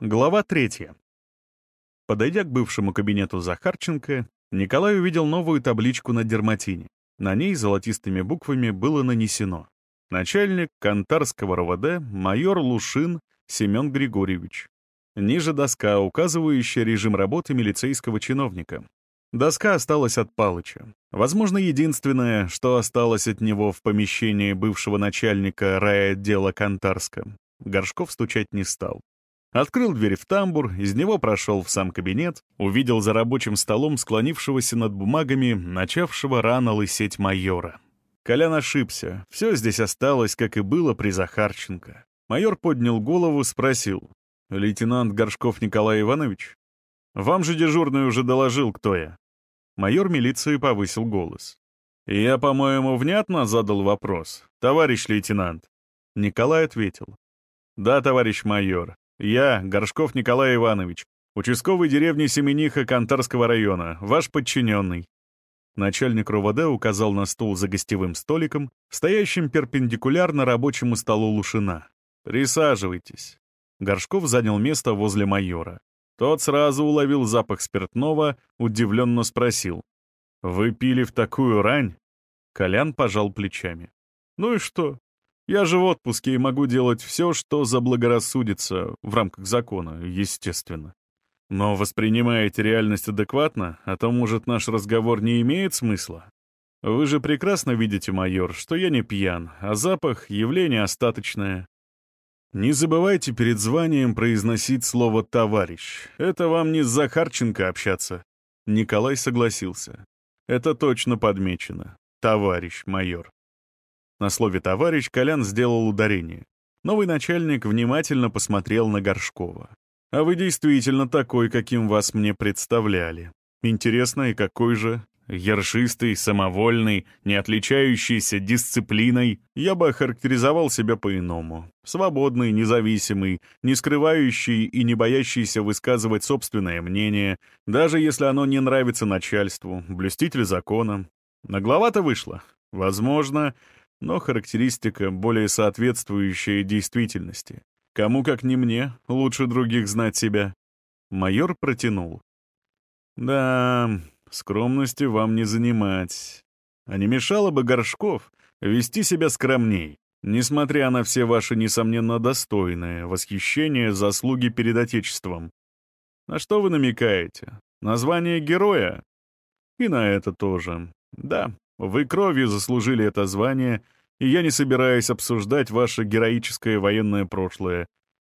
Глава третья. Подойдя к бывшему кабинету Захарченко, Николай увидел новую табличку на дерматине. На ней золотистыми буквами было нанесено «Начальник Кантарского РОВД майор Лушин Семен Григорьевич». Ниже доска, указывающая режим работы милицейского чиновника. Доска осталась от Палыча. Возможно, единственное, что осталось от него в помещении бывшего начальника райотдела Кантарска. Горшков стучать не стал. Открыл дверь в тамбур, из него прошел в сам кабинет, увидел за рабочим столом склонившегося над бумагами, начавшего рано лысеть майора. Колян ошибся. Все здесь осталось, как и было при Захарченко. Майор поднял голову, спросил. «Лейтенант Горшков Николай Иванович? Вам же дежурный уже доложил, кто я». Майор милиции повысил голос. «Я, по-моему, внятно задал вопрос, товарищ лейтенант?» Николай ответил. «Да, товарищ майор, я, Горшков Николай Иванович, участковый деревни Семениха Кантарского района, ваш подчиненный». Начальник РОВД указал на стул за гостевым столиком, стоящим перпендикулярно рабочему столу Лушина. «Присаживайтесь». Горшков занял место возле майора. Тот сразу уловил запах спиртного, удивленно спросил. «Вы пили в такую рань?» Колян пожал плечами. «Ну и что? Я же в отпуске и могу делать все, что заблагорассудится, в рамках закона, естественно. Но воспринимаете реальность адекватно, а то, может, наш разговор не имеет смысла? Вы же прекрасно видите, майор, что я не пьян, а запах — явление остаточное. Не забывайте перед званием произносить слово «товарищ». Это вам не с Захарченко общаться. Николай согласился. Это точно подмечено. Товарищ майор. На слове «товарищ» Колян сделал ударение. Новый начальник внимательно посмотрел на Горшкова. «А вы действительно такой, каким вас мне представляли. Интересно, и какой же? Яршистый, самовольный, не отличающийся дисциплиной. Я бы охарактеризовал себя по-иному. Свободный, независимый, не скрывающий и не боящийся высказывать собственное мнение, даже если оно не нравится начальству, блюститель закона. Нагловато вышло? Возможно, но характеристика более соответствующая действительности. Кому, как не мне, лучше других знать себя. Майор протянул. Да, скромности вам не занимать. А не мешало бы Горшков вести себя скромней, несмотря на все ваши, несомненно, достойные восхищения заслуги перед Отечеством. На что вы намекаете? Название героя? И на это тоже. Да, вы кровью заслужили это звание, и я не собираюсь обсуждать ваше героическое военное прошлое.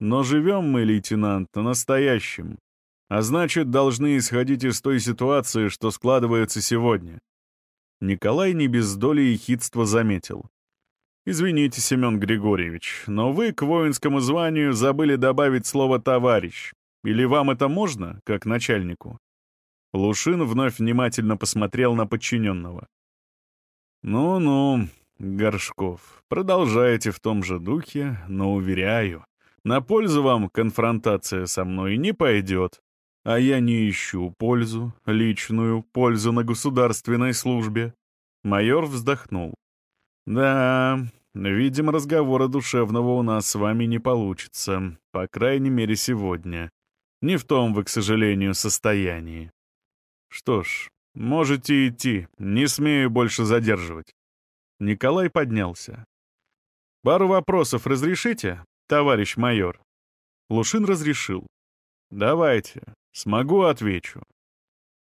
Но живем мы, лейтенант, настоящим. А значит, должны исходить из той ситуации, что складывается сегодня. Николай не без доли ехидства заметил. «Извините, Семен Григорьевич, но вы к воинскому званию забыли добавить слово «товарищ». Или вам это можно, как начальнику?» Лушин вновь внимательно посмотрел на подчиненного. «Ну-ну, Горшков, продолжайте в том же духе, но, уверяю, на пользу вам конфронтация со мной не пойдет. А я не ищу пользу, личную пользу на государственной службе». Майор вздохнул. «Да, видимо, разговора душевного у нас с вами не получится, по крайней мере, сегодня. Не в том вы, к сожалению, состоянии. Что ж, «Можете идти, не смею больше задерживать». Николай поднялся. «Пару вопросов разрешите, товарищ майор?» Лушин разрешил. «Давайте, смогу, отвечу.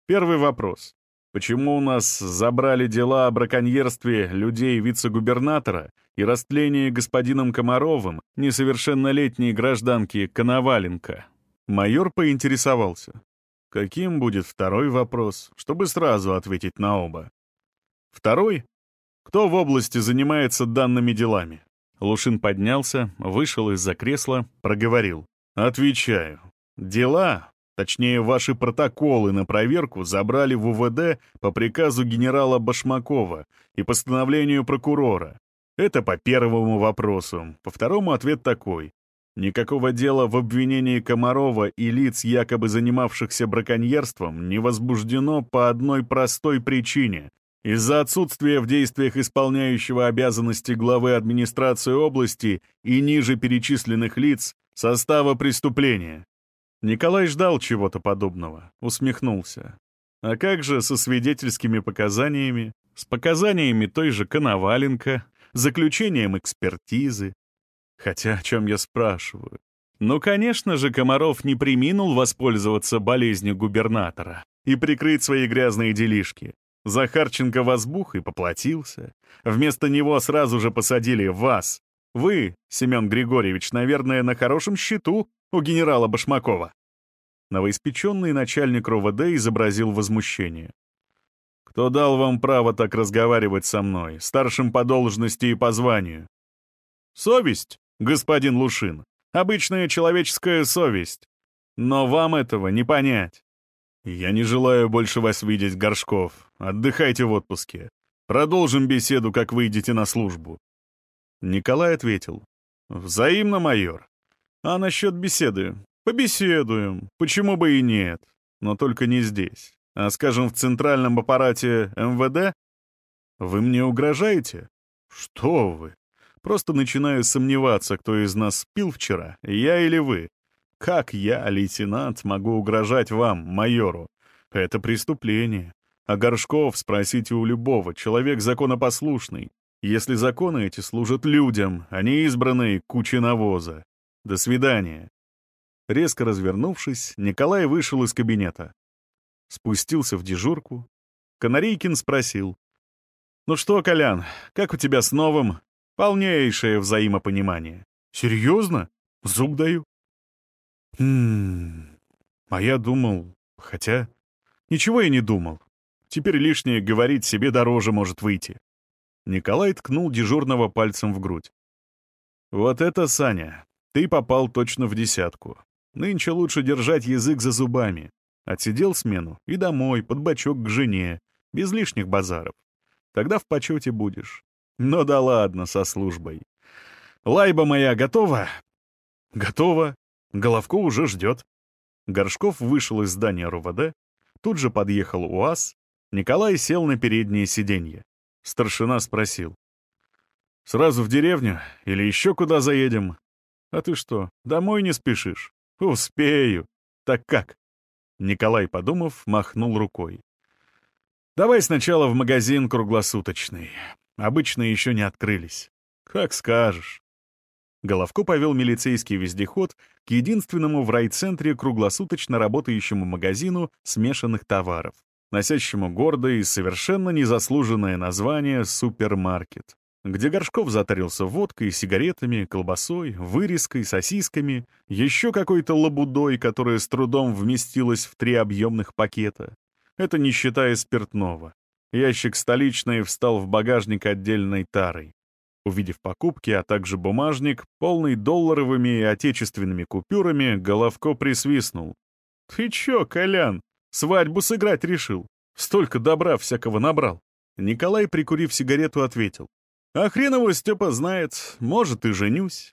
Первый вопрос. Почему у нас забрали дела о браконьерстве людей вице-губернатора и растлении господином Комаровым несовершеннолетней гражданки Коноваленко?» Майор поинтересовался. Каким будет второй вопрос, чтобы сразу ответить на оба? Второй? Кто в области занимается данными делами? Лушин поднялся, вышел из-за кресла, проговорил. Отвечаю. Дела, точнее ваши протоколы на проверку забрали в УВД по приказу генерала Башмакова и постановлению прокурора. Это по первому вопросу. По второму ответ такой. Никакого дела в обвинении Комарова и лиц, якобы занимавшихся браконьерством, не возбуждено по одной простой причине. Из-за отсутствия в действиях исполняющего обязанности главы администрации области и ниже перечисленных лиц состава преступления. Николай ждал чего-то подобного, усмехнулся. А как же со свидетельскими показаниями, с показаниями той же Коноваленко, заключением экспертизы? Хотя о чем я спрашиваю? Ну, конечно же, Комаров не приминул воспользоваться болезнью губернатора и прикрыть свои грязные делишки. Захарченко возбух и поплатился. Вместо него сразу же посадили вас. Вы, Семен Григорьевич, наверное, на хорошем счету у генерала Башмакова. Новоиспеченный начальник РОВД изобразил возмущение. «Кто дал вам право так разговаривать со мной, старшим по должности и по званию?» «Совесть, господин Лушин. Обычная человеческая совесть. Но вам этого не понять. «Я не желаю больше вас видеть, Горшков. Отдыхайте в отпуске. Продолжим беседу, как выйдете на службу». Николай ответил. «Взаимно, майор. А насчет беседы? Побеседуем. Почему бы и нет? Но только не здесь. А, скажем, в центральном аппарате МВД? Вы мне угрожаете? Что вы? Просто начинаю сомневаться, кто из нас спил вчера, я или вы. Как я, лейтенант, могу угрожать вам, майору? Это преступление. А Горшков спросите у любого, человек законопослушный. Если законы эти служат людям, а не избранные кучи навоза. До свидания. Резко развернувшись, Николай вышел из кабинета. Спустился в дежурку. Канарейкин спросил. «Ну что, Колян, как у тебя с новым?» «Полнейшее взаимопонимание». «Серьезно? Зуб даю». Хм... А я думал... Хотя... Ничего я не думал. Теперь лишнее говорить себе дороже может выйти. Николай ткнул дежурного пальцем в грудь. «Вот это, Саня, ты попал точно в десятку. Нынче лучше держать язык за зубами. Отсидел смену и домой, под бочок к жене, без лишних базаров. Тогда в почете будешь. Но да ладно со службой. Лайба моя готова?» «Готова», Головко уже ждет. Горшков вышел из здания РУВД, тут же подъехал УАЗ, Николай сел на переднее сиденье. Старшина спросил. «Сразу в деревню или еще куда заедем?» «А ты что, домой не спешишь?» «Успею. Так как?» Николай, подумав, махнул рукой. «Давай сначала в магазин круглосуточный. Обычно еще не открылись. Как скажешь». Головко повел милицейский вездеход к единственному в райцентре круглосуточно работающему магазину смешанных товаров, носящему гордое и совершенно незаслуженное название «супермаркет», где Горшков затарился водкой, сигаретами, колбасой, вырезкой, сосисками, еще какой-то лабудой, которая с трудом вместилась в три объемных пакета. Это не считая спиртного. Ящик столичный встал в багажник отдельной тарой. Увидев покупки, а также бумажник, полный долларовыми и отечественными купюрами, Головко присвистнул. «Ты чё, Колян, свадьбу сыграть решил? Столько добра всякого набрал». Николай, прикурив сигарету, ответил. «А хрен его Степа знает, может, и женюсь».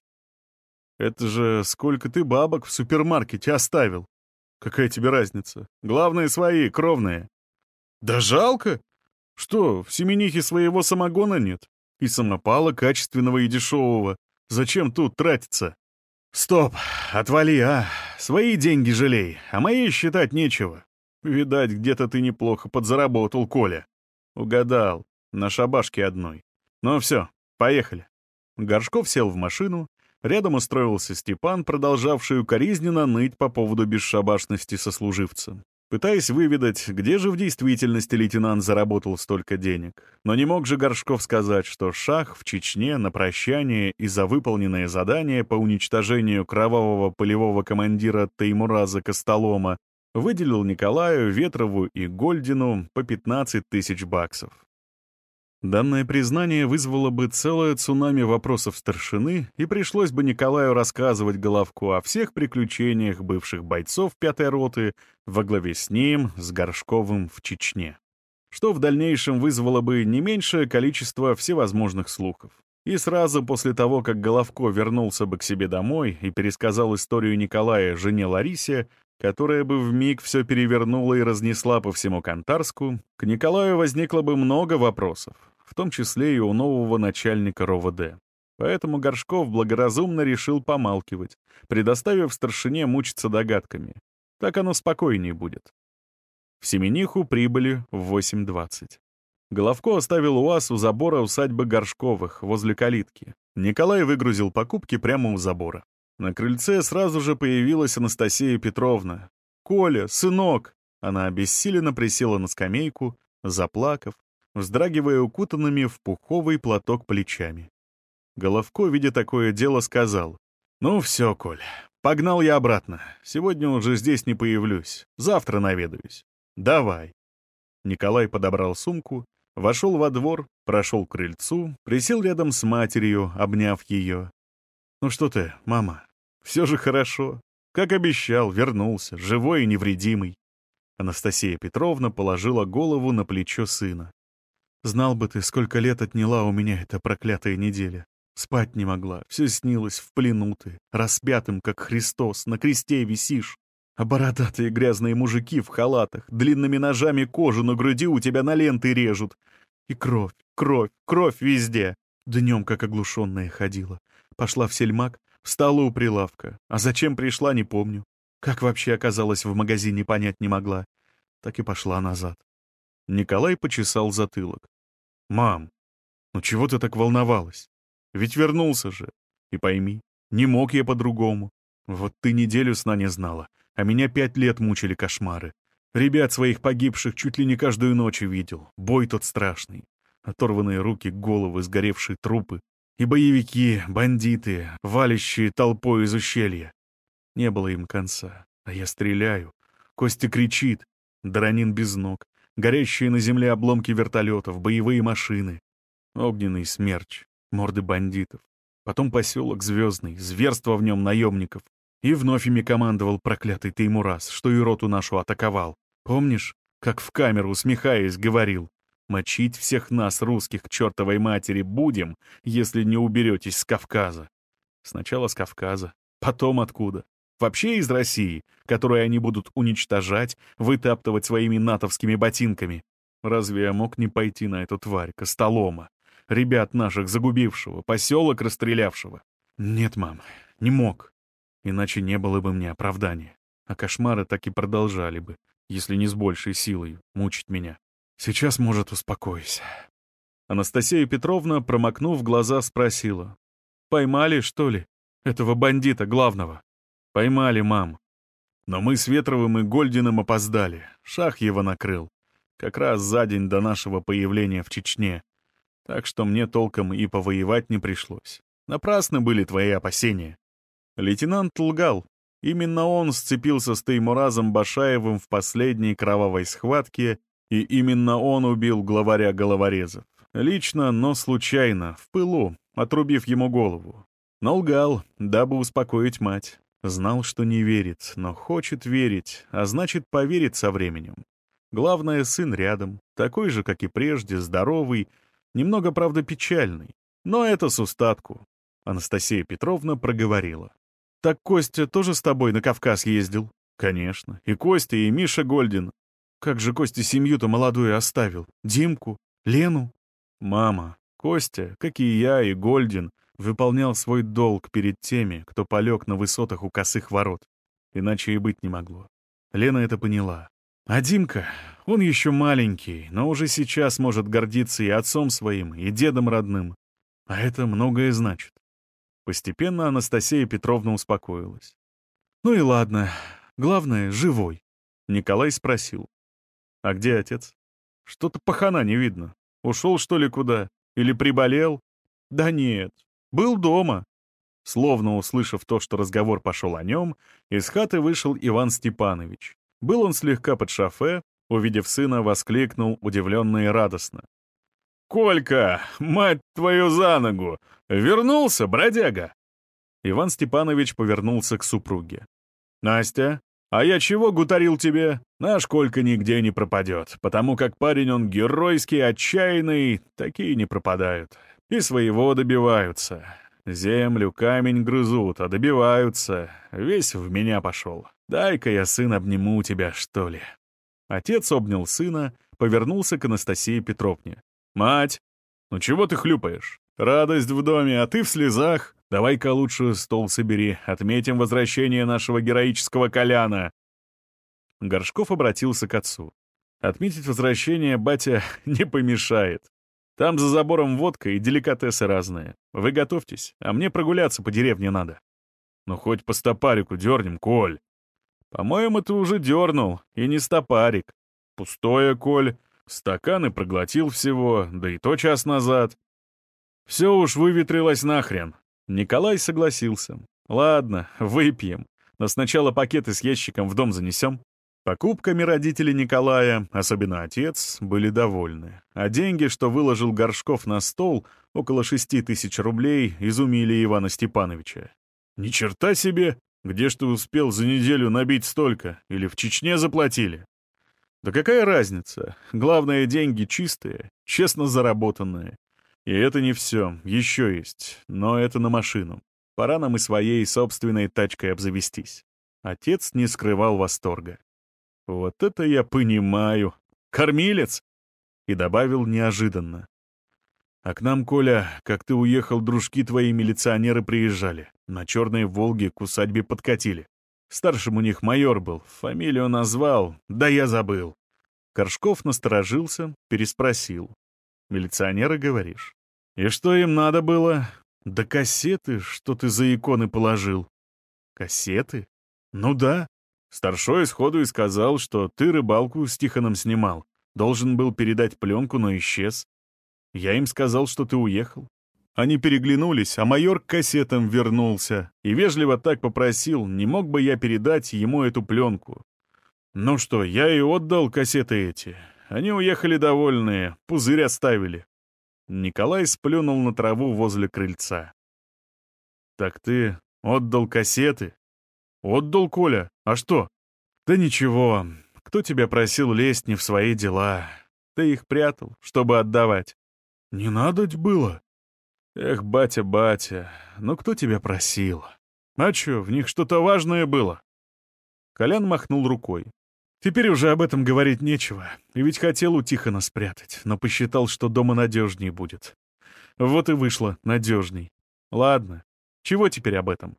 «Это же сколько ты бабок в супермаркете оставил? Какая тебе разница? Главное, свои, кровные». «Да жалко! Что, в семенихе своего самогона нет? И самопала качественного и дешевого. Зачем тут тратиться? Стоп, отвали, а. Свои деньги жалей, а мои считать нечего. Видать, где-то ты неплохо подзаработал, Коля. Угадал. На шабашке одной. Ну все, поехали. Горшков сел в машину. Рядом устроился Степан, продолжавший укоризненно ныть по поводу бесшабашности сослуживца пытаясь выведать, где же в действительности лейтенант заработал столько денег. Но не мог же Горшков сказать, что Шах в Чечне на прощание и за выполненное задание по уничтожению кровавого полевого командира Таймураза Костолома выделил Николаю, Ветрову и Гольдину по 15 тысяч баксов. Данное признание вызвало бы целое цунами вопросов старшины, и пришлось бы Николаю рассказывать Головку о всех приключениях бывших бойцов пятой роты во главе с ним, с Горшковым в Чечне. Что в дальнейшем вызвало бы не меньшее количество всевозможных слухов. И сразу после того, как Головко вернулся бы к себе домой и пересказал историю Николая жене Ларисе, которая бы вмиг все перевернула и разнесла по всему Кантарску, к Николаю возникло бы много вопросов, в том числе и у нового начальника РОВД. Поэтому Горшков благоразумно решил помалкивать, предоставив старшине мучиться догадками. Так оно спокойнее будет. В Семениху прибыли в 8.20. Головко оставил УАЗ у забора усадьбы Горшковых, возле калитки. Николай выгрузил покупки прямо у забора. На крыльце сразу же появилась Анастасия Петровна. «Коля, сынок!» Она обессиленно присела на скамейку, заплакав, вздрагивая укутанными в пуховый платок плечами. Головко, видя такое дело, сказал. «Ну все, Коль, погнал я обратно. Сегодня уже здесь не появлюсь. Завтра наведаюсь. Давай». Николай подобрал сумку, вошел во двор, прошел к крыльцу, присел рядом с матерью, обняв ее. «Ну что ты, мама, все же хорошо. Как обещал, вернулся, живой и невредимый». Анастасия Петровна положила голову на плечо сына. «Знал бы ты, сколько лет отняла у меня эта проклятая неделя. Спать не могла, все снилось в плену ты, распятым, как Христос, на кресте висишь. А бородатые грязные мужики в халатах, длинными ножами кожу на груди у тебя на ленты режут. И кровь, кровь, кровь везде. Днем, как оглушенная, ходила. Пошла в сельмак, встала у прилавка. А зачем пришла, не помню. Как вообще оказалась в магазине, понять не могла. Так и пошла назад. Николай почесал затылок. «Мам, ну чего ты так волновалась? Ведь вернулся же. И пойми, не мог я по-другому. Вот ты неделю сна не знала, а меня пять лет мучили кошмары. Ребят своих погибших чуть ли не каждую ночь видел. Бой тот страшный. Оторванные руки, головы, сгоревшие трупы. И боевики, бандиты, валящие толпой из ущелья. Не было им конца. А я стреляю. Костя кричит. Дронин без ног. Горящие на земле обломки вертолетов, боевые машины. Огненный смерч морды бандитов. Потом поселок Звездный, зверство в нем наемников. И вновь ими командовал проклятый Теймурас, что и роту нашу атаковал. Помнишь, как в камеру, усмехаясь, говорил, «Мочить всех нас, русских, к чертовой матери, будем, если не уберетесь с Кавказа». Сначала с Кавказа, потом откуда? Вообще из России, которую они будут уничтожать, вытаптывать своими натовскими ботинками. Разве я мог не пойти на эту тварь, Костолома? ребят наших загубившего, поселок расстрелявшего. Нет, мам, не мог. Иначе не было бы мне оправдания. А кошмары так и продолжали бы, если не с большей силой, мучить меня. Сейчас, может, успокоюсь. Анастасия Петровна, промокнув глаза, спросила. «Поймали, что ли? Этого бандита главного?» «Поймали, мам. Но мы с Ветровым и Гольдиным опоздали. Шах его накрыл. Как раз за день до нашего появления в Чечне. Так что мне толком и повоевать не пришлось. Напрасны были твои опасения. Лейтенант лгал. Именно он сцепился с Теймуразом Башаевым в последней кровавой схватке, и именно он убил главаря головорезов. Лично, но случайно, в пылу, отрубив ему голову. Но лгал, дабы успокоить мать. Знал, что не верит, но хочет верить, а значит, поверит со временем. Главное, сын рядом, такой же, как и прежде, здоровый, Немного, правда, печальный. Но это с устатку. Анастасия Петровна проговорила. «Так Костя тоже с тобой на Кавказ ездил?» «Конечно. И Костя, и Миша Гольдин. Как же Костя семью-то молодую оставил? Димку? Лену?» «Мама, Костя, как и я, и Гольдин, выполнял свой долг перед теми, кто полег на высотах у косых ворот. Иначе и быть не могло. Лена это поняла. А Димка, он еще маленький, но уже сейчас может гордиться и отцом своим, и дедом родным. А это многое значит. Постепенно Анастасия Петровна успокоилась. «Ну и ладно. Главное, живой». Николай спросил. «А где отец?» «Что-то пахана не видно. Ушел, что ли, куда? Или приболел?» «Да нет. Был дома». Словно услышав то, что разговор пошел о нем, из хаты вышел Иван Степанович. Был он слегка под шофе, увидев сына, воскликнул удивленно и радостно. «Колька, мать твою за ногу! Вернулся, бродяга!» Иван Степанович повернулся к супруге. «Настя, а я чего гутарил тебе? Наш Колька нигде не пропадет, потому как парень он геройский, отчаянный, такие не пропадают. И своего добиваются. Землю, камень грызут, а добиваются. Весь в меня пошел. Дай-ка я, сын, обниму тебя, что ли». Отец обнял сына, повернулся к Анастасии Петровне. «Мать, ну чего ты хлюпаешь? Радость в доме, а ты в слезах. Давай-ка лучше стол собери, отметим возвращение нашего героического Коляна». Горшков обратился к отцу. Отметить возвращение батя не помешает. Там за забором водка и деликатесы разные. Вы готовьтесь, а мне прогуляться по деревне надо. Ну хоть по стопарику дернем, Коль. По-моему, ты уже дернул, и не стопарик. Пустое, Коль. Стаканы проглотил всего, да и то час назад. Все уж выветрилось нахрен. Николай согласился. Ладно, выпьем. Но сначала пакеты с ящиком в дом занесем. Покупками родители Николая, особенно отец, были довольны. А деньги, что выложил Горшков на стол, около шести тысяч рублей, изумили Ивана Степановича. «Ни черта себе! Где ж ты успел за неделю набить столько? Или в Чечне заплатили?» «Да какая разница? Главное, деньги чистые, честно заработанные. И это не все, еще есть, но это на машину. Пора нам и своей собственной тачкой обзавестись». Отец не скрывал восторга. «Вот это я понимаю! Кормилец!» И добавил неожиданно. «А к нам, Коля, как ты уехал, дружки твои милиционеры приезжали. На черной «Волге» к усадьбе подкатили. Старшим у них майор был, фамилию назвал, да я забыл». Коршков насторожился, переспросил. «Милиционеры, говоришь?» «И что им надо было?» «Да кассеты, что ты за иконы положил». «Кассеты?» «Ну да. Старшой сходу и сказал, что ты рыбалку с Тихоном снимал. Должен был передать пленку, но исчез. Я им сказал, что ты уехал. Они переглянулись, а майор к кассетам вернулся и вежливо так попросил, не мог бы я передать ему эту пленку. Ну что, я и отдал кассеты эти. Они уехали довольные, пузырь оставили. Николай сплюнул на траву возле крыльца. «Так ты отдал кассеты?» «Отдал, Коля. А что?» «Да ничего. Кто тебя просил лезть не в свои дела? Ты их прятал, чтобы отдавать». «Не надо было». «Эх, батя, батя, ну кто тебя просил? А чё, в них что-то важное было?» Колян махнул рукой. «Теперь уже об этом говорить нечего. И ведь хотел у Тихона спрятать, но посчитал, что дома надежнее будет. Вот и вышло надежней. Ладно, чего теперь об этом?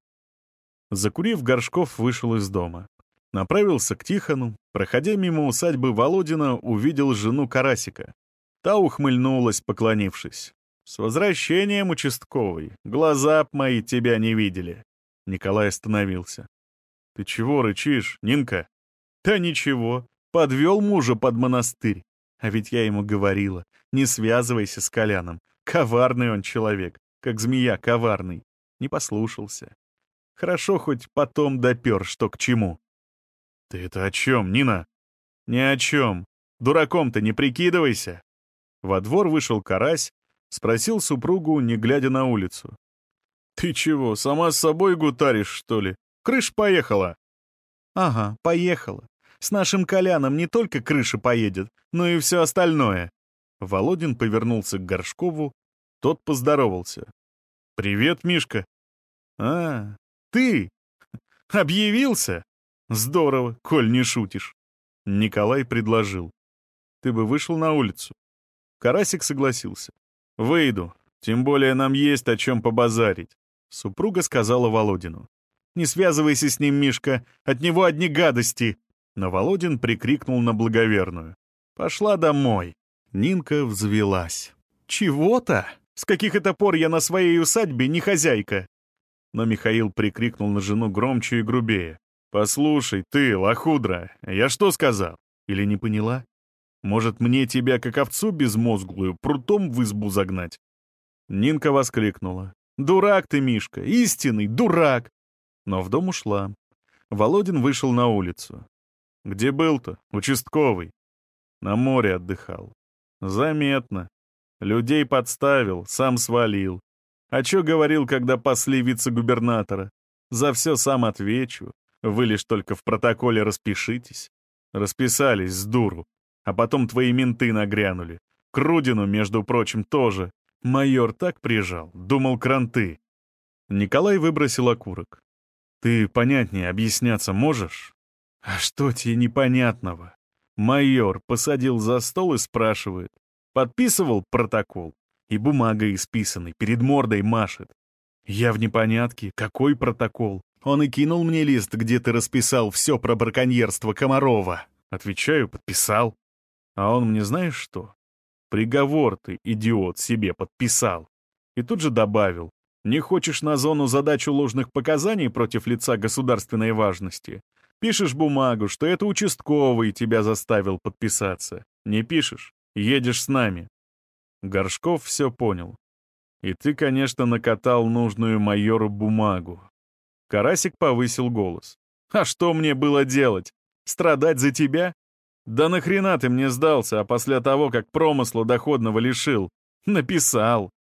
Закурив, Горшков вышел из дома. Направился к Тихону. Проходя мимо усадьбы Володина, увидел жену Карасика. Та ухмыльнулась, поклонившись. «С возвращением, участковый! Глаза б мои тебя не видели!» Николай остановился. «Ты чего рычишь, Нинка?» «Да ничего, подвел мужа под монастырь. А ведь я ему говорила, не связывайся с Коляном. Коварный он человек, как змея коварный. Не послушался. Хорошо хоть потом допер, что к чему. «Ты это о чем, Нина?» «Ни о чем. Дураком-то не прикидывайся». Во двор вышел карась, спросил супругу, не глядя на улицу. «Ты чего, сама с собой гутаришь, что ли? Крыша поехала?» «Ага, поехала. С нашим Коляном не только крыша поедет, но и все остальное». Володин повернулся к Горшкову, тот поздоровался. «Привет, Мишка». «А, ты? Объявился? Здорово, коль не шутишь. Николай предложил. Ты бы вышел на улицу. Карасик согласился. Выйду, тем более нам есть о чем побазарить. Супруга сказала Володину. «Не связывайся с ним, Мишка, от него одни гадости!» Но Володин прикрикнул на благоверную. «Пошла домой!» Нинка взвелась. «Чего-то? С каких это пор я на своей усадьбе не хозяйка? но Михаил прикрикнул на жену громче и грубее. «Послушай, ты, лохудра, я что сказал? Или не поняла? Может, мне тебя, как овцу безмозглую, прутом в избу загнать?» Нинка воскликнула. «Дурак ты, Мишка, истинный дурак!» Но в дом ушла. Володин вышел на улицу. «Где был-то? Участковый?» «На море отдыхал». «Заметно. Людей подставил, сам свалил. А чё говорил, когда пасли вице-губернатора? За все сам отвечу. Вы лишь только в протоколе распишитесь. Расписались с дуру. А потом твои менты нагрянули. Крудину, между прочим, тоже. Майор так прижал, думал кранты. Николай выбросил окурок. Ты понятнее объясняться можешь? А что тебе непонятного? Майор посадил за стол и спрашивает. Подписывал протокол? И бумагой исписанной, перед мордой машет. Я в непонятке, какой протокол? Он и кинул мне лист, где ты расписал все про браконьерство Комарова. Отвечаю, подписал. А он мне знаешь что? Приговор ты, идиот, себе подписал. И тут же добавил. Не хочешь на зону задачу ложных показаний против лица государственной важности? Пишешь бумагу, что это участковый тебя заставил подписаться. Не пишешь? Едешь с нами. Горшков все понял. И ты, конечно, накатал нужную майору бумагу. Карасик повысил голос. А что мне было делать? Страдать за тебя? Да нахрена ты мне сдался, а после того, как промысла доходного лишил? Написал.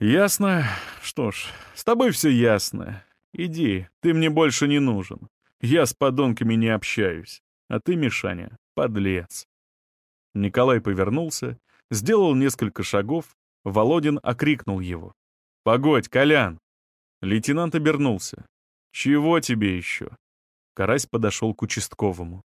Ясно. Что ж, с тобой все ясно. Иди, ты мне больше не нужен. Я с подонками не общаюсь. А ты, Мишаня, подлец. Николай повернулся, сделал несколько шагов, Володин окрикнул его. «Погодь, Колян!» Лейтенант обернулся. «Чего тебе еще?» Карась подошел к участковому.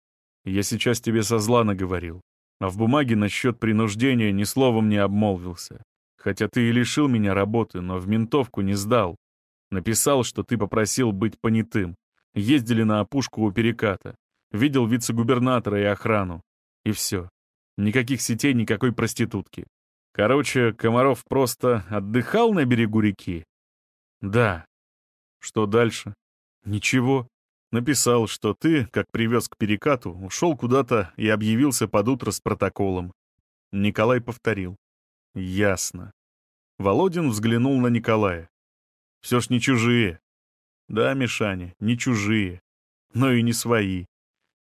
Я сейчас тебе со зла наговорил, а в бумаге насчет принуждения ни словом не обмолвился. Хотя ты и лишил меня работы, но в ментовку не сдал. Написал, что ты попросил быть понятым. Ездили на опушку у переката. Видел вице-губернатора и охрану. И все. Никаких сетей, никакой проститутки. Короче, Комаров просто отдыхал на берегу реки? Да. Что дальше? Ничего. Написал, что ты, как привез к перекату, ушел куда-то и объявился под утро с протоколом. Николай повторил. Ясно. Володин взглянул на Николая. Все ж не чужие. Да, Мишаня, не чужие. Но и не свои.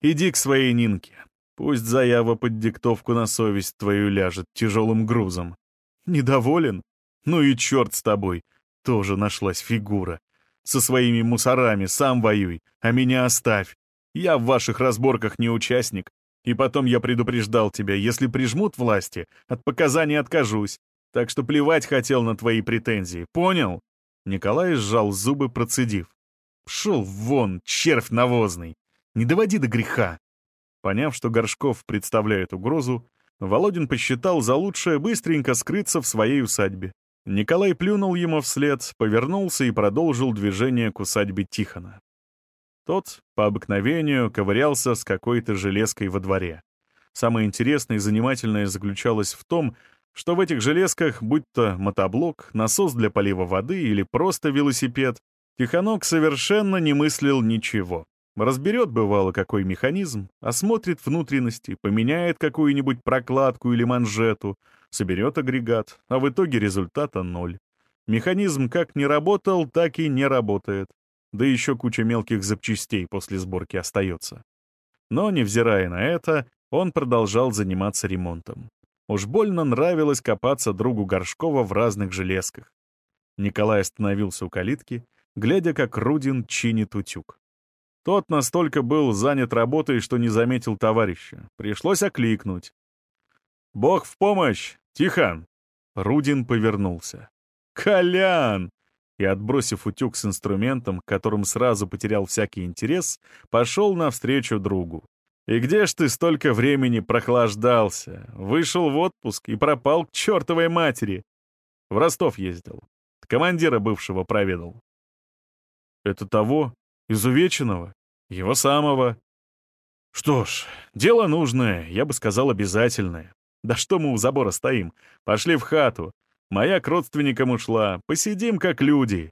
Иди к своей Нинке. Пусть заява под диктовку на совесть твою ляжет тяжелым грузом. Недоволен? Ну и черт с тобой. Тоже нашлась фигура. Со своими мусорами сам воюй, а меня оставь. Я в ваших разборках не участник. И потом я предупреждал тебя, если прижмут власти, от показаний откажусь. Так что плевать хотел на твои претензии, понял?» Николай сжал зубы, процедив. «Пшел вон, червь навозный! Не доводи до греха!» Поняв, что Горшков представляет угрозу, Володин посчитал за лучшее быстренько скрыться в своей усадьбе. Николай плюнул ему вслед, повернулся и продолжил движение к усадьбе Тихона. Тот, по обыкновению, ковырялся с какой-то железкой во дворе. Самое интересное и занимательное заключалось в том, что в этих железках, будь то мотоблок, насос для полива воды или просто велосипед, Тихонок совершенно не мыслил ничего. Разберет, бывало, какой механизм, осмотрит внутренности, поменяет какую-нибудь прокладку или манжету, соберет агрегат, а в итоге результата ноль. Механизм как не работал, так и не работает. Да еще куча мелких запчастей после сборки остается. Но, невзирая на это, он продолжал заниматься ремонтом. Уж больно нравилось копаться другу Горшкова в разных железках. Николай остановился у калитки, глядя, как Рудин чинит утюг. Тот настолько был занят работой, что не заметил товарища. Пришлось окликнуть. «Бог в помощь! Тихон!» Рудин повернулся. «Колян!» И, отбросив утюг с инструментом, которым сразу потерял всякий интерес, пошел навстречу другу. «И где ж ты столько времени прохлаждался? Вышел в отпуск и пропал к чертовой матери!» В Ростов ездил. Командира бывшего проведал. «Это того?» Изувеченного? Его самого. Что ж, дело нужное, я бы сказал, обязательное. Да что мы у забора стоим? Пошли в хату. Моя к родственникам ушла. Посидим, как люди.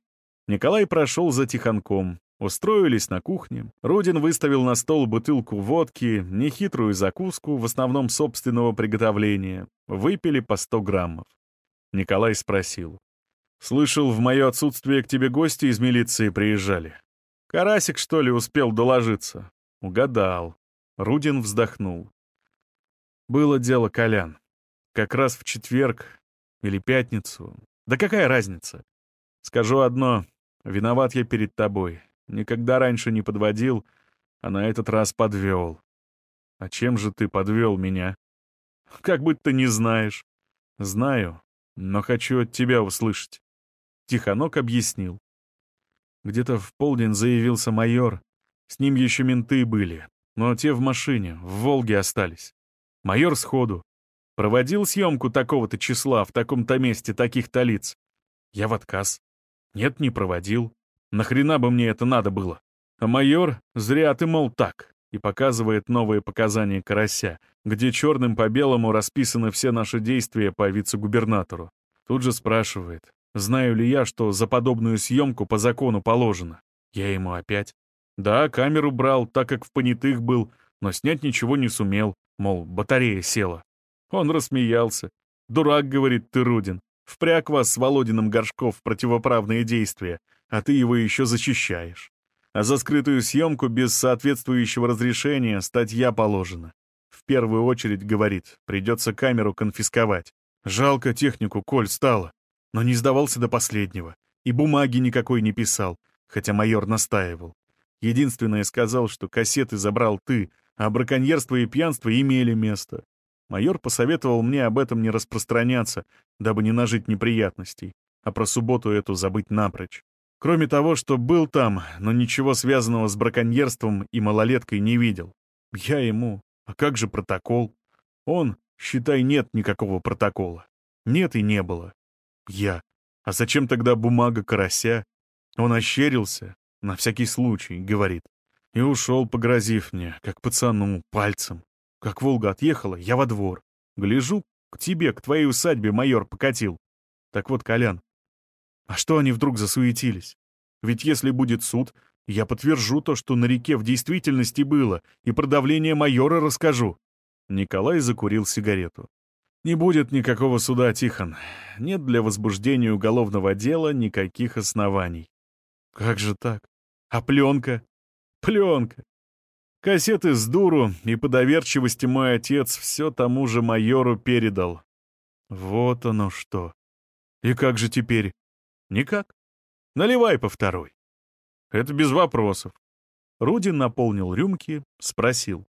Николай прошел за тихонком. Устроились на кухне. Рудин выставил на стол бутылку водки, нехитрую закуску, в основном собственного приготовления. Выпили по 100 граммов. Николай спросил. «Слышал, в мое отсутствие к тебе гости из милиции приезжали. Карасик, что ли, успел доложиться? Угадал. Рудин вздохнул. Было дело, Колян. Как раз в четверг или пятницу. Да какая разница? Скажу одно. Виноват я перед тобой. Никогда раньше не подводил, а на этот раз подвел. А чем же ты подвел меня? Как будто не знаешь. Знаю, но хочу от тебя услышать. Тихонок объяснил. Где-то в полдень заявился майор. С ним еще менты были, но те в машине, в «Волге» остались. Майор сходу. Проводил съемку такого-то числа в таком-то месте таких-то лиц. Я в отказ. Нет, не проводил. Нахрена бы мне это надо было? А майор, зря ты, мол, так. И показывает новые показания Карася, где черным по белому расписаны все наши действия по вице-губернатору. Тут же спрашивает, знаю ли я, что за подобную съемку по закону положено. Я ему опять. Да, камеру брал, так как в понятых был, но снять ничего не сумел, мол, батарея села. Он рассмеялся. «Дурак, — говорит ты, Рудин, — впряг вас с Володиным Горшков в противоправные действия, а ты его еще защищаешь. А за скрытую съемку без соответствующего разрешения статья положена. В первую очередь, говорит, придется камеру конфисковать. Жалко технику, Коль, стало. Но не сдавался до последнего. И бумаги никакой не писал, хотя майор настаивал. Единственное сказал, что кассеты забрал ты, а браконьерство и пьянство имели место. Майор посоветовал мне об этом не распространяться, дабы не нажить неприятностей, а про субботу эту забыть напрочь. Кроме того, что был там, но ничего связанного с браконьерством и малолеткой не видел. Я ему. А как же протокол? Он, считай, нет никакого протокола. Нет и не было. Я. А зачем тогда бумага карася? Он ощерился, на всякий случай, говорит. И ушел, погрозив мне, как пацану, пальцем. Как Волга отъехала, я во двор. Гляжу, к тебе, к твоей усадьбе майор покатил. Так вот, Колян, а что они вдруг засуетились? Ведь если будет суд, я подтвержу то, что на реке в действительности было, и про давление майора расскажу. Николай закурил сигарету. «Не будет никакого суда, Тихон. Нет для возбуждения уголовного дела никаких оснований». «Как же так? А пленка?» «Пленка. Кассеты с дуру, и по доверчивости мой отец все тому же майору передал. Вот оно что. И как же теперь? Никак. Наливай по второй. Это без вопросов. Рудин наполнил рюмки, спросил.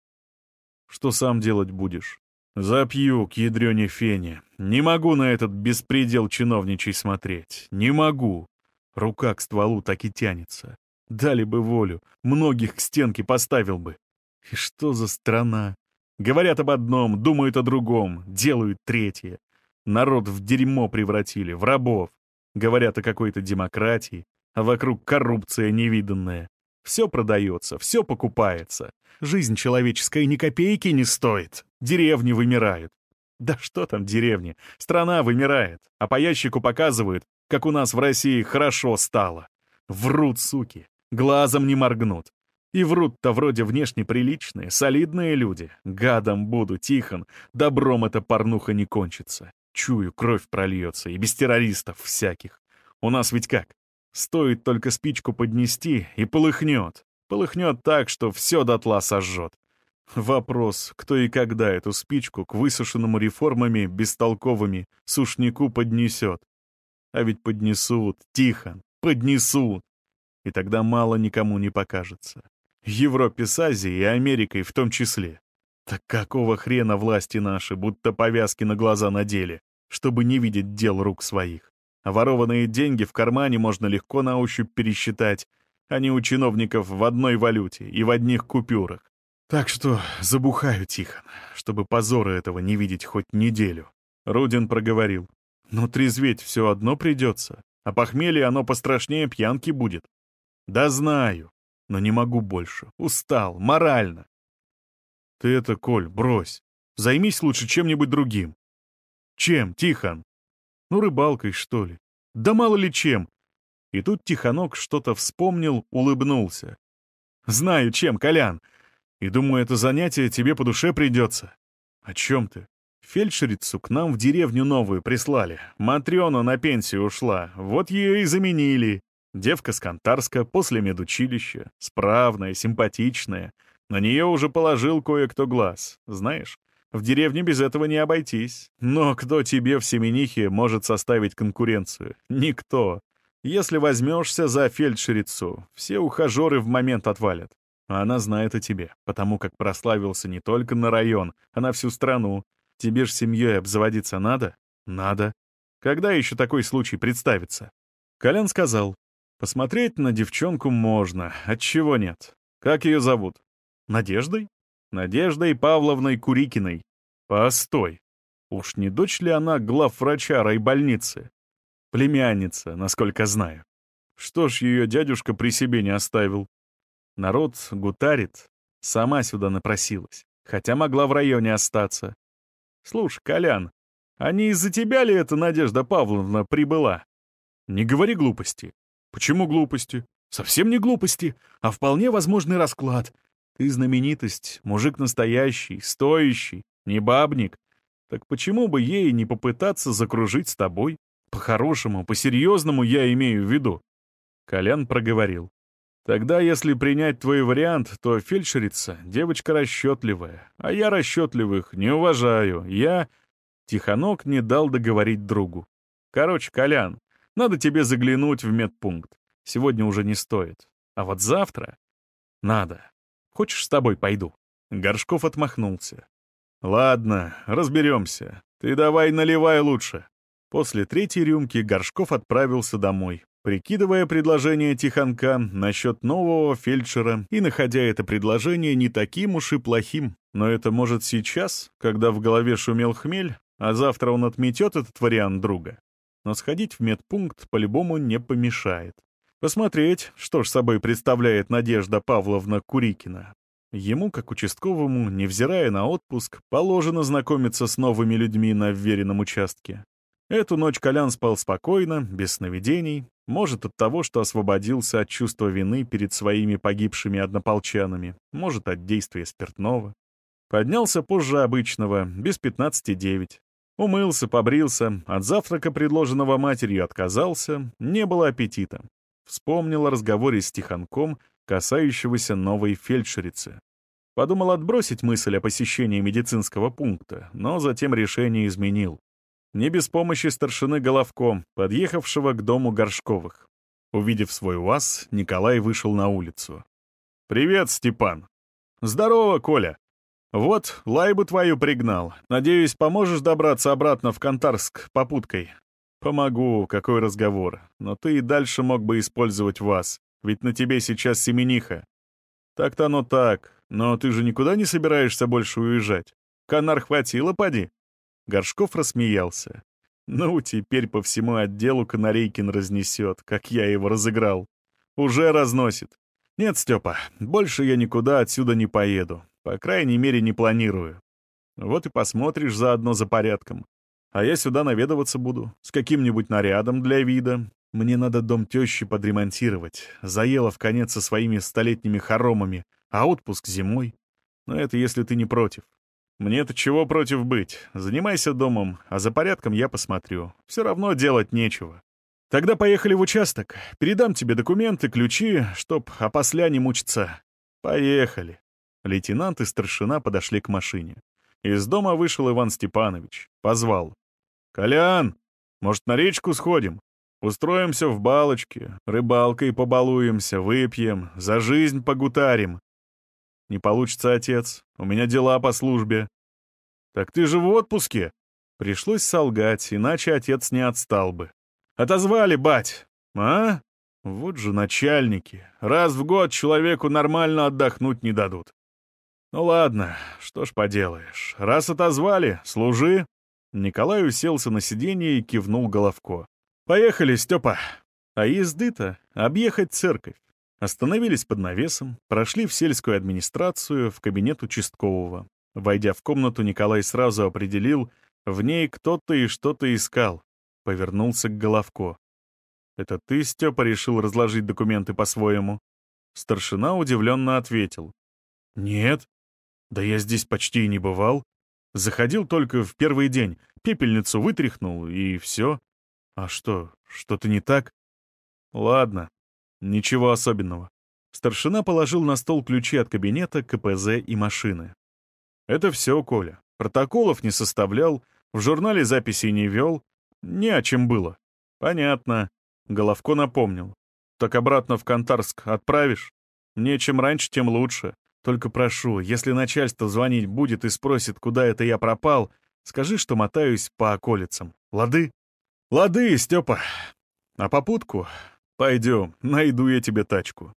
Что сам делать будешь? Запью к ядрене фене. Не могу на этот беспредел чиновничий смотреть. Не могу. Рука к стволу так и тянется. Дали бы волю, многих к стенке поставил бы. И что за страна? Говорят об одном, думают о другом, делают третье. Народ в дерьмо превратили, в рабов. Говорят о какой-то демократии, а вокруг коррупция невиданная. Все продается, все покупается. Жизнь человеческая ни копейки не стоит. Деревни вымирают. Да что там деревни? Страна вымирает, а по ящику показывают, как у нас в России хорошо стало. Врут, суки. Глазом не моргнут. И врут-то вроде внешне приличные, солидные люди. Гадом буду, Тихон. Добром эта порнуха не кончится. Чую, кровь прольется, и без террористов всяких. У нас ведь как? Стоит только спичку поднести, и полыхнет. Полыхнет так, что все дотла сожжет. Вопрос, кто и когда эту спичку к высушенному реформами бестолковыми сушнику поднесет. А ведь поднесут, Тихон, поднесут и тогда мало никому не покажется. Европе с Азией и Америкой в том числе. Так какого хрена власти наши, будто повязки на глаза надели, чтобы не видеть дел рук своих? А ворованные деньги в кармане можно легко на ощупь пересчитать, а не у чиновников в одной валюте и в одних купюрах. Так что забухаю тихо, чтобы позора этого не видеть хоть неделю. Рудин проговорил. Но трезветь все одно придется, а похмелье оно пострашнее пьянки будет. Да знаю, но не могу больше. Устал, морально. Ты это, Коль, брось. Займись лучше чем-нибудь другим. Чем, Тихон? Ну, рыбалкой, что ли? Да мало ли чем. И тут Тихонок что-то вспомнил, улыбнулся. Знаю, чем, Колян. И думаю, это занятие тебе по душе придется. О чем ты? Фельдшерицу к нам в деревню новую прислали. Матрёна на пенсию ушла. Вот ее и заменили. Девка с Кантарска после медучилища, справная, симпатичная. На нее уже положил кое-кто глаз. Знаешь, в деревне без этого не обойтись. Но кто тебе в Семенихе может составить конкуренцию? Никто. Если возьмешься за фельдшерицу, все ухажеры в момент отвалят. Она знает о тебе, потому как прославился не только на район, а на всю страну. Тебе ж семьей обзаводиться надо? Надо. Когда еще такой случай представится? Колян сказал, Посмотреть на девчонку можно, отчего нет. Как ее зовут? Надеждой? Надеждой Павловной Курикиной. Постой. Уж не дочь ли она главврача райбольницы? Племянница, насколько знаю. Что ж ее дядюшка при себе не оставил? Народ гутарит. Сама сюда напросилась, хотя могла в районе остаться. Слушай, Колян, а не из-за тебя ли эта Надежда Павловна прибыла? Не говори глупости. Почему глупости? Совсем не глупости, а вполне возможный расклад. Ты знаменитость, мужик настоящий, стоящий, не бабник. Так почему бы ей не попытаться закружить с тобой? По-хорошему, по-серьезному я имею в виду. Колян проговорил. Тогда, если принять твой вариант, то фельдшерица — девочка расчетливая, а я расчетливых не уважаю. Я... Тихонок не дал договорить другу. Короче, Колян, надо тебе заглянуть в медпункт. Сегодня уже не стоит. А вот завтра... Надо. Хочешь, с тобой пойду?» Горшков отмахнулся. «Ладно, разберемся. Ты давай наливай лучше». После третьей рюмки Горшков отправился домой, прикидывая предложение Тихонка насчет нового фельдшера и находя это предложение не таким уж и плохим. Но это может сейчас, когда в голове шумел хмель, а завтра он отметет этот вариант друга. Но сходить в медпункт по-любому не помешает. Посмотреть, что ж собой представляет Надежда Павловна Курикина. Ему, как участковому, невзирая на отпуск, положено знакомиться с новыми людьми на вверенном участке. Эту ночь Колян спал спокойно, без сновидений, может от того, что освободился от чувства вины перед своими погибшими однополчанами, может от действия спиртного. Поднялся позже обычного, без пятнадцати девять. Умылся, побрился, от завтрака, предложенного матерью, отказался, не было аппетита. Вспомнил о разговоре с Тихонком, касающегося новой фельдшерицы. Подумал отбросить мысль о посещении медицинского пункта, но затем решение изменил. Не без помощи старшины Головко, подъехавшего к дому Горшковых. Увидев свой УАЗ, Николай вышел на улицу. «Привет, Степан!» «Здорово, Коля!» «Вот, лайбу твою пригнал. Надеюсь, поможешь добраться обратно в Кантарск попуткой?» «Помогу, какой разговор. Но ты и дальше мог бы использовать вас. Ведь на тебе сейчас семениха. Так-то оно так, но ты же никуда не собираешься больше уезжать. Канар хватило, поди?» Горшков рассмеялся. «Ну, теперь по всему отделу Канарейкин разнесет, как я его разыграл. Уже разносит. Нет, Степа, больше я никуда отсюда не поеду. По крайней мере, не планирую. Вот и посмотришь заодно за порядком. А я сюда наведываться буду, с каким-нибудь нарядом для вида, мне надо дом тещи подремонтировать. Заела в конец со своими столетними хоромами, а отпуск зимой. Но это если ты не против. Мне-то чего против быть? Занимайся домом, а за порядком я посмотрю. Все равно делать нечего. Тогда поехали в участок. Передам тебе документы, ключи, чтоб опосля не мучиться. Поехали. Лейтенант и старшина подошли к машине. Из дома вышел Иван Степанович. Позвал. «Колян, может, на речку сходим?» Устроимся в балочке, рыбалкой побалуемся, выпьем, за жизнь погутарим. Не получится, отец, у меня дела по службе. Так ты же в отпуске. Пришлось солгать, иначе отец не отстал бы. Отозвали, бать. А? Вот же начальники. Раз в год человеку нормально отдохнуть не дадут. Ну ладно, что ж поделаешь. Раз отозвали, служи. Николай уселся на сиденье и кивнул Головко. «Поехали, Степа!» А езды-то объехать церковь. Остановились под навесом, прошли в сельскую администрацию, в кабинет участкового. Войдя в комнату, Николай сразу определил, в ней кто-то и что-то искал. Повернулся к Головко. «Это ты, Степа, решил разложить документы по-своему?» Старшина удивленно ответил. «Нет. Да я здесь почти и не бывал. Заходил только в первый день, пепельницу вытряхнул, и все. «А что, что-то не так?» «Ладно, ничего особенного». Старшина положил на стол ключи от кабинета, КПЗ и машины. «Это все, Коля. Протоколов не составлял, в журнале записей не вел. Не о чем было». «Понятно». Головко напомнил. «Так обратно в Кантарск отправишь? Мне чем раньше, тем лучше. Только прошу, если начальство звонить будет и спросит, куда это я пропал, скажи, что мотаюсь по околицам. Лады?» «Лады, Степа. А попутку? Пойдем, найду я тебе тачку».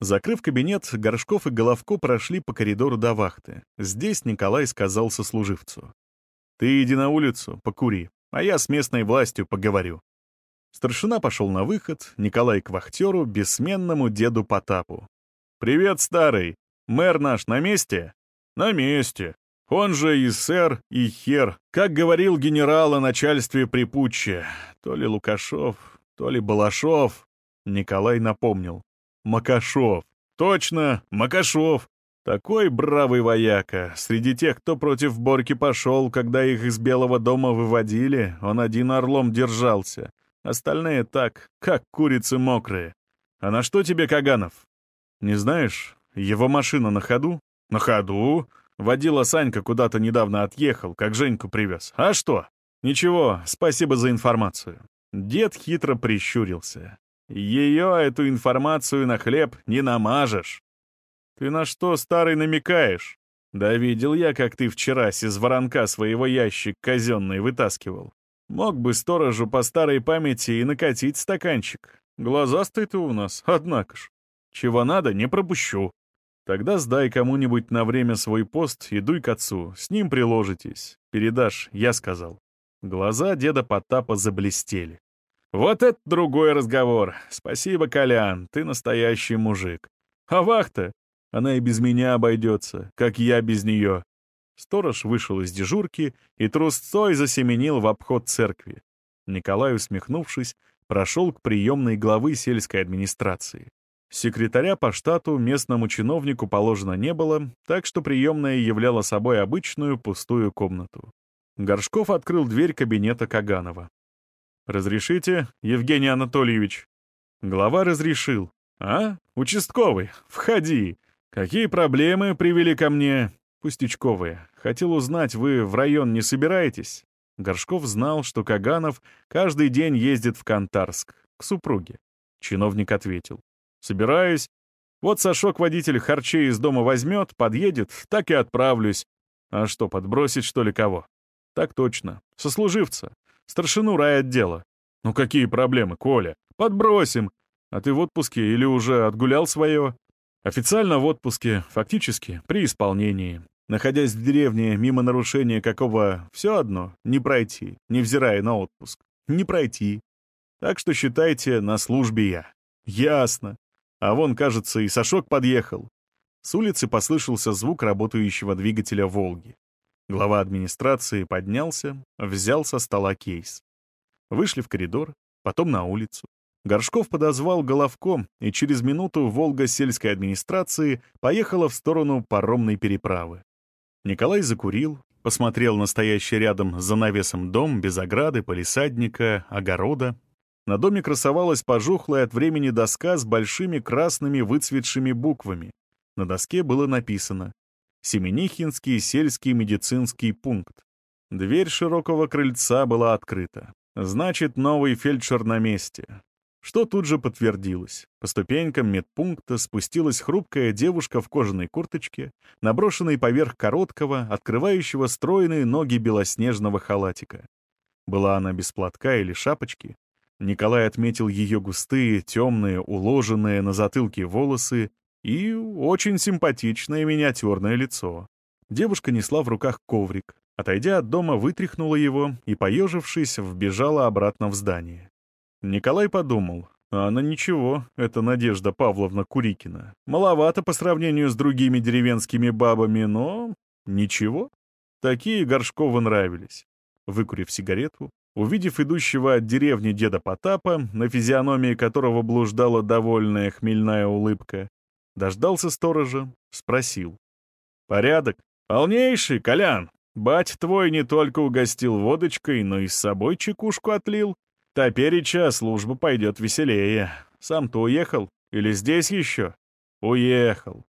Закрыв кабинет, Горшков и Головко прошли по коридору до вахты. Здесь Николай сказал сослуживцу. Ты иди на улицу, покури, а я с местной властью поговорю». Старшина пошел на выход, Николай к вахтеру, бессменному деду Потапу. «Привет, старый! Мэр наш на месте?» «На месте. Он же и сэр, и хер, как говорил генерал о начальстве при путче. То ли Лукашов, то ли Балашов». Николай напомнил. «Макашов. Точно, Макашов. Такой бравый вояка. Среди тех, кто против Борки пошел, когда их из Белого дома выводили, он один орлом держался. Остальные так, как курицы мокрые. А на что тебе Каганов? Не знаешь, его машина на ходу? На ходу? Водила Санька куда-то недавно отъехал, как Женьку привез. А что? Ничего, спасибо за информацию. Дед хитро прищурился. Ее, эту информацию, на хлеб не намажешь. Ты на что, старый, намекаешь? Да видел я, как ты вчера из воронка своего ящик казенный вытаскивал. Мог бы сторожу по старой памяти и накатить стаканчик. Глазастый ты у нас, однако ж. Чего надо, не пропущу. Тогда сдай кому-нибудь на время свой пост и дуй к отцу, с ним приложитесь. Передашь, я сказал. Глаза деда Потапа заблестели. Вот это другой разговор. Спасибо, Колян, ты настоящий мужик. А вахта? Она и без меня обойдется, как я без нее. Сторож вышел из дежурки и трусцой засеменил в обход церкви. Николай, усмехнувшись, прошел к приемной главы сельской администрации. Секретаря по штату местному чиновнику положено не было, так что приемная являла собой обычную пустую комнату. Горшков открыл дверь кабинета Каганова. «Разрешите, Евгений Анатольевич?» Глава разрешил. «А? Участковый, входи. Какие проблемы привели ко мне? «Пустячковые. Хотел узнать, вы в район не собираетесь?» Горшков знал, что Каганов каждый день ездит в Кантарск, к супруге. Чиновник ответил. «Собираюсь. Вот Сашок водитель харчей из дома возьмет, подъедет, так и отправлюсь. А что, подбросить, что ли, кого?» «Так точно. Сослуживца. Старшину райотдела. Ну какие проблемы, Коля? Подбросим. А ты в отпуске или уже отгулял свое?» Официально в отпуске, фактически при исполнении. Находясь в деревне мимо нарушения какого все одно, не пройти, невзирая на отпуск. Не пройти. Так что считайте, на службе я. Ясно. А вон, кажется, и Сашок подъехал. С улицы послышался звук работающего двигателя «Волги». Глава администрации поднялся, взял со стола кейс. Вышли в коридор, потом на улицу. Горшков подозвал Головком, и через минуту «Волга» сельской администрации поехала в сторону паромной переправы. Николай закурил, посмотрел на стоящий рядом за навесом дом без ограды, полисадника, огорода. На доме красовалась пожухлая от времени доска с большими красными выцветшими буквами. На доске было написано «Семенихинский сельский медицинский пункт». Дверь широкого крыльца была открыта. Значит, новый фельдшер на месте что тут же подтвердилось. По ступенькам медпункта спустилась хрупкая девушка в кожаной курточке, наброшенной поверх короткого, открывающего стройные ноги белоснежного халатика. Была она без платка или шапочки. Николай отметил ее густые, темные, уложенные на затылке волосы и очень симпатичное миниатюрное лицо. Девушка несла в руках коврик. Отойдя от дома, вытряхнула его и, поежившись, вбежала обратно в здание. Николай подумал, а она ничего, это Надежда Павловна Курикина. Маловато по сравнению с другими деревенскими бабами, но ничего. Такие Горшкову нравились. Выкурив сигарету, увидев идущего от деревни деда Потапа, на физиономии которого блуждала довольная хмельная улыбка, дождался сторожа, спросил. «Порядок? Полнейший, Колян. Бать твой не только угостил водочкой, но и с собой чекушку отлил. Топереча служба пойдет веселее. Сам-то уехал? Или здесь еще? Уехал.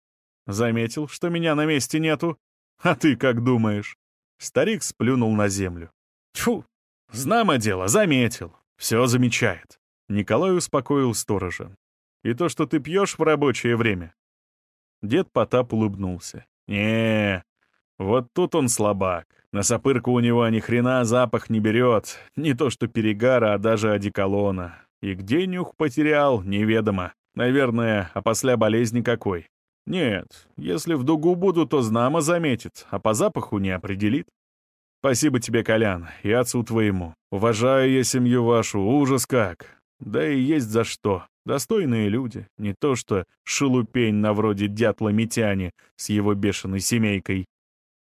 Заметил, что меня на месте нету? А ты как думаешь? Старик сплюнул на землю. Тьфу, знамо дело, заметил. Все замечает. Николай успокоил сторожа. И то, что ты пьешь в рабочее время? Дед Потап улыбнулся. не вот тут он слабак. На сопырку у него ни хрена запах не берет. Не то что перегара, а даже одеколона. И где нюх потерял, неведомо. Наверное, а после болезни какой. Нет, если в дугу буду, то знамо заметит, а по запаху не определит. Спасибо тебе, Колян, и отцу твоему. Уважаю я семью вашу, ужас как. Да и есть за что. Достойные люди, не то что шелупень на вроде дятла Митяни с его бешеной семейкой.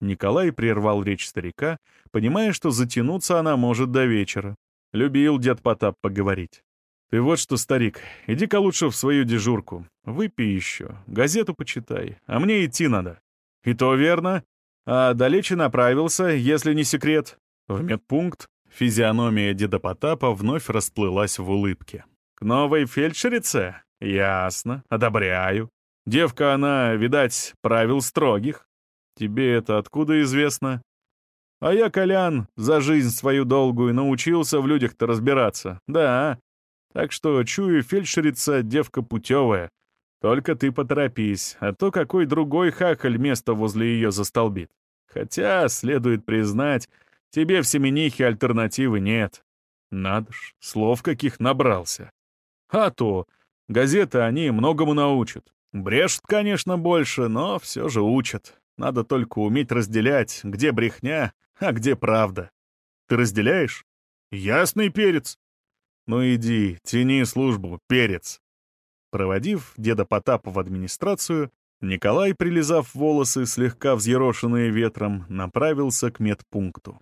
Николай прервал речь старика, понимая, что затянуться она может до вечера. Любил дед Потап поговорить. «Ты вот что, старик, иди-ка лучше в свою дежурку. Выпей еще, газету почитай, а мне идти надо». «И то верно. А далече направился, если не секрет». В медпункт физиономия деда Потапа вновь расплылась в улыбке. «К новой фельдшерице? Ясно, одобряю. Девка она, видать, правил строгих. Тебе это откуда известно?» «А я, Колян, за жизнь свою долгую научился в людях-то разбираться. Да. Так что, чую, фельдшерица девка путевая. Только ты поторопись, а то какой другой хахаль место возле ее застолбит. Хотя, следует признать, тебе в Семенихе альтернативы нет. Надо ж, слов каких набрался. А то, газеты они многому научат. Брешут, конечно, больше, но все же учат. Надо только уметь разделять, где брехня, а где правда. Ты разделяешь? Ясный перец. Ну иди, тяни службу, перец. Проводив деда Потапа в администрацию, Николай, прилизав волосы, слегка взъерошенные ветром, направился к медпункту.